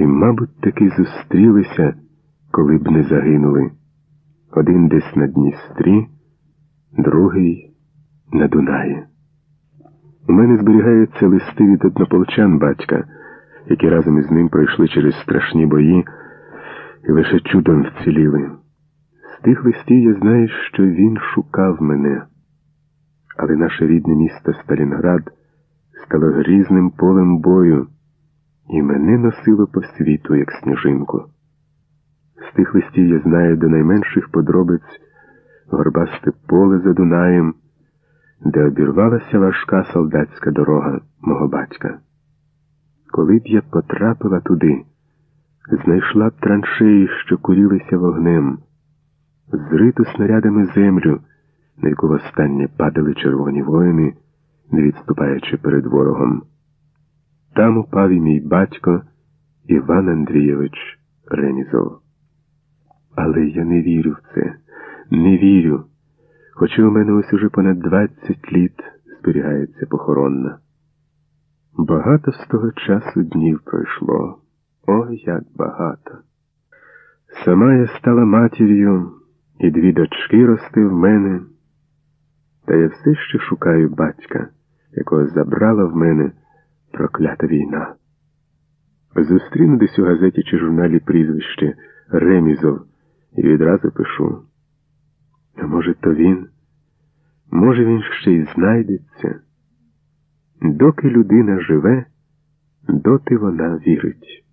І, мабуть, таки зустрілися, коли б не загинули. Один десь на Дністрі, другий на Дунаї. У мене зберігаються листи від однополчан батька, які разом із ним пройшли через страшні бої і лише чудом вціліли. З тих листів я знаю, що він шукав мене, але наше рідне місто Сталінград стало грізним полем бою, і мене носило по світу, як сніжинку. З тих листів я знаю до найменших подробиць горбасте поле за Дунаєм, де обірвалася важка солдатська дорога мого батька. Коли б я потрапила туди, знайшла б траншеї, що курілися вогнем, зриту снарядами землю, на яку востаннє падали червоні воїни, не відступаючи перед ворогом. Там упав і мій батько Іван Андрійович Ремізов. Але я не вірю в це, не вірю, хоча у мене ось уже понад двадцять літ зберігається похоронна. Багато з того часу днів пройшло. Ой, як багато. Сама я стала матір'ю, і дві дочки рости в мене, та я все ще шукаю батька, якого забрала в мене проклята війна. Зустріну десь у газеті чи журналі прізвище Ремізов і відразу пишу. А може, то він? Може, він ще й знайдеться. Доки людина живе, доти вона вірить.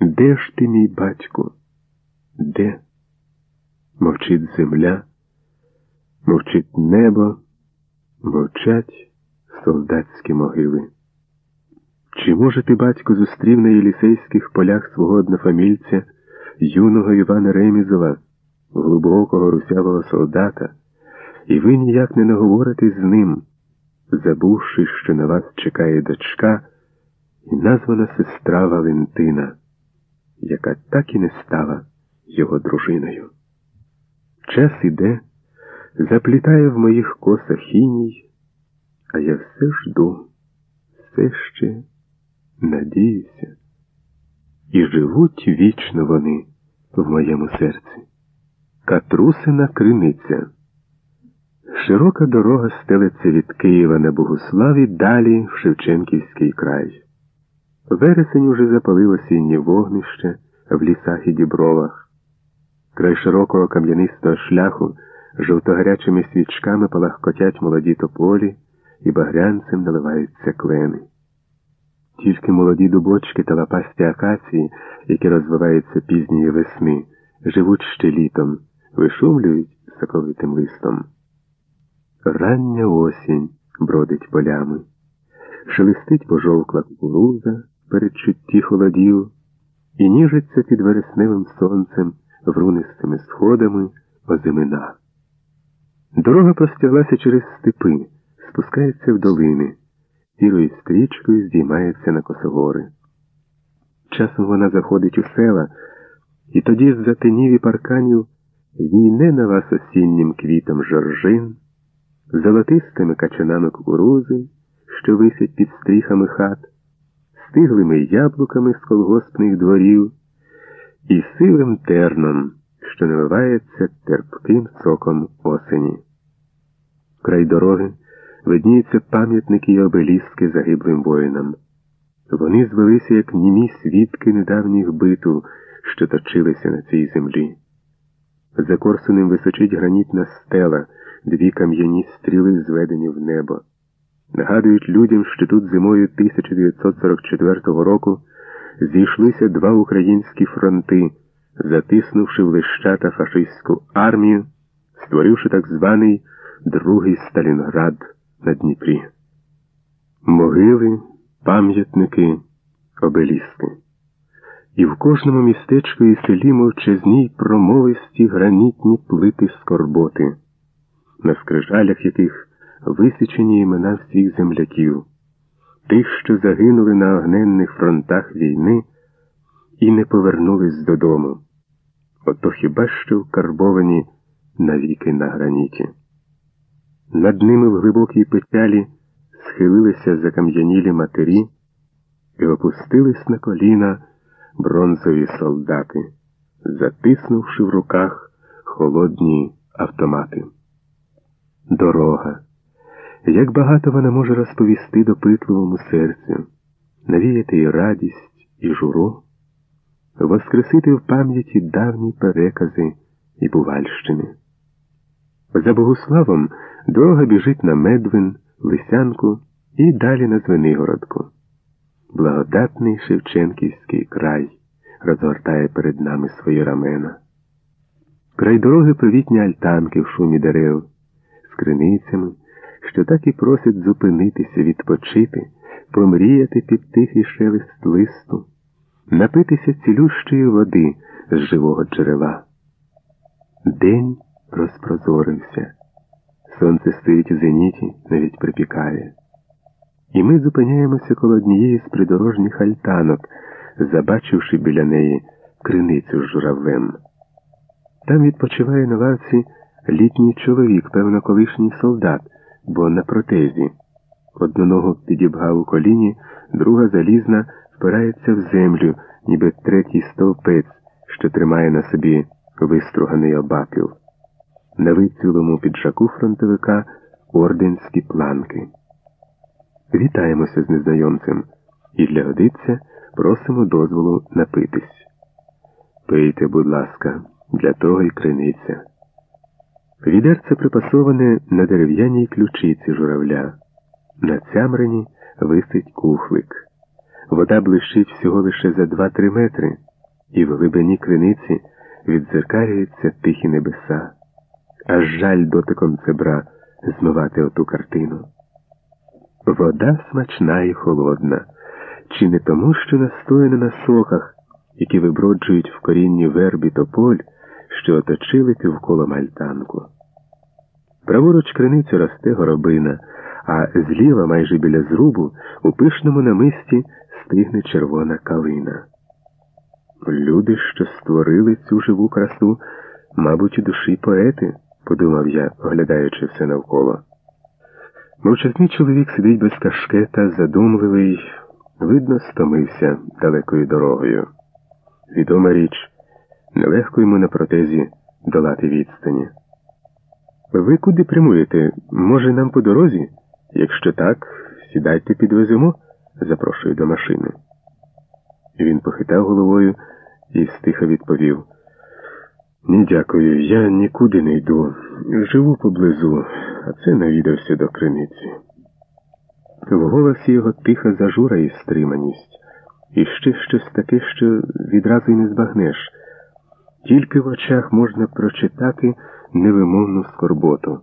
Де ж ти, мій батьку? Де? Мовчить земля, мовчить небо, мовчать солдатські могили. Чи, може, ти, батько, зустрів на єлісейських полях свого однофамільця, юного Івана Ремізова, глибокого русявого солдата, і ви ніяк не наговорите з ним, забувши, що на вас чекає дочка і названа сестра Валентина, яка так і не стала його дружиною. Час іде, заплітає в моїх косах іній, а я все жду, все ще надіюся, і живуть вічно вони в моєму серці. Катрусина криниця. Широка дорога стелиться від Києва на Богуславі далі в Шевченківський край. Вересень уже запалив осіннє вогнище в лісах і дібровах. Край широкого кам'янистого шляху жовтогарячими свічками палахкотять молоді тополі і багрянцем наливаються клени. Тільки молоді дубочки та лапасті акації, які розвиваються пізньої весни, живуть ще літом, вишумлюють соковитим листом. Рання осінь бродить полями, шелестить пожовкла кукуруза передчутті холодів і ніжиться під вересневим сонцем врунистими сходами озимина. Дорога простяглася через степи, спускається в долини, сірою стрічкою здіймається на косогори. Часом вона заходить у села, і тоді з затинів і парканів війне на вас осіннім квітом жоржин, золотистими качанами кукурузи, що висять під стріхами хат, стиглими яблуками з колгоспних дворів і сивим терном, що наливається терпким соком осені. Край дороги видніються пам'ятники й обеліски загиблим воїнам. Вони звелися, як німі свідки недавніх битв, що точилися на цій землі. За Корсунем височить гранітна стела, дві кам'яні стріли зведені в небо. Нагадують людям, що тут зимою 1944 року зійшлися два українські фронти, затиснувши в лищата фашистську армію, створивши так званий Другий Сталінград на Дніпрі. Могили, пам'ятники, обеліски. І в кожному містечку і селі мовчазні промовисті гранітні плити скорботи, на скрижалях яких висічені імена всіх земляків, тих, що загинули на огненних фронтах війни і не повернулись додому. Ото хіба що вкарбовані навіки на граніті. Над ними в глибокій печалі схилилися закам'янілі матері і опустились на коліна бронзові солдати, затиснувши в руках холодні автомати. Дорога. Як багато вона може розповісти допитливому серцю, навіяти і радість, і журо, воскресити в пам'яті давні перекази і Бувальщини. За Богуславом дорога біжить на Медвин, Лисянку і далі на Звенигородку. Благодатний Шевченківський край розгортає перед нами свої рамена. Край дороги привітні альтанки в шумі дерев, з криницями, що так і просять зупинитися, відпочити, промріяти під тихий шелест листу, напитися цілющої води з живого джерела. День розпрозорився. Сонце стоїть у зеніті, навіть припікає. І ми зупиняємося коло однієї з придорожніх альтанок, забачивши біля неї криницю з журавлем. Там відпочиває на лавці літній чоловік, певно, колишній солдат, бо на протезі. Одну ногу підібгав у коліні, друга залізна впирається в землю, ніби третій стовпець, що тримає на собі виструганий обапіл. На вицвілому піджаку фронтовика орденські планки. Вітаємося з незнайомцем і для годиться просимо дозволу напитись. Пийте, будь ласка, для того й криниця. Відерце припасоване на дерев'яній ключиці журавля. На цямрині висить кухлик. Вода блищить всього лише за 2-3 метри, і в глибині криниці відзеркалюються тихі небеса. Аж жаль дотиком цебра змивати оту картину. Вода смачна і холодна, чи не тому, що настояна на соках, які виброджують в корінні вербі тополь, що оточили півколо мальтанку. Праворуч криницю росте горобина, а зліва, майже біля зрубу, у пишному намисті стигне червона калина. Люди, що створили цю живу красу, мабуть, у душі поети, подумав я, оглядаючи все навколо. Мовчазний чоловік сидить без кашкета, задумливий, видно, стомився далекою дорогою. Відома річ, нелегко йому на протезі долати відстані. Ви куди прямуєте? Може, нам по дорозі? Якщо так, сідайте підвеземо, запрошую до машини. Він похитав головою і стиха відповів. Ні, дякую, я нікуди не йду. Живу поблизу, а це навідався до криниці. В голосі його тиха зажура і стриманість, і ще щось таке, що відразу й не збагнеш. Тільки в очах можна прочитати невимовну скорботу.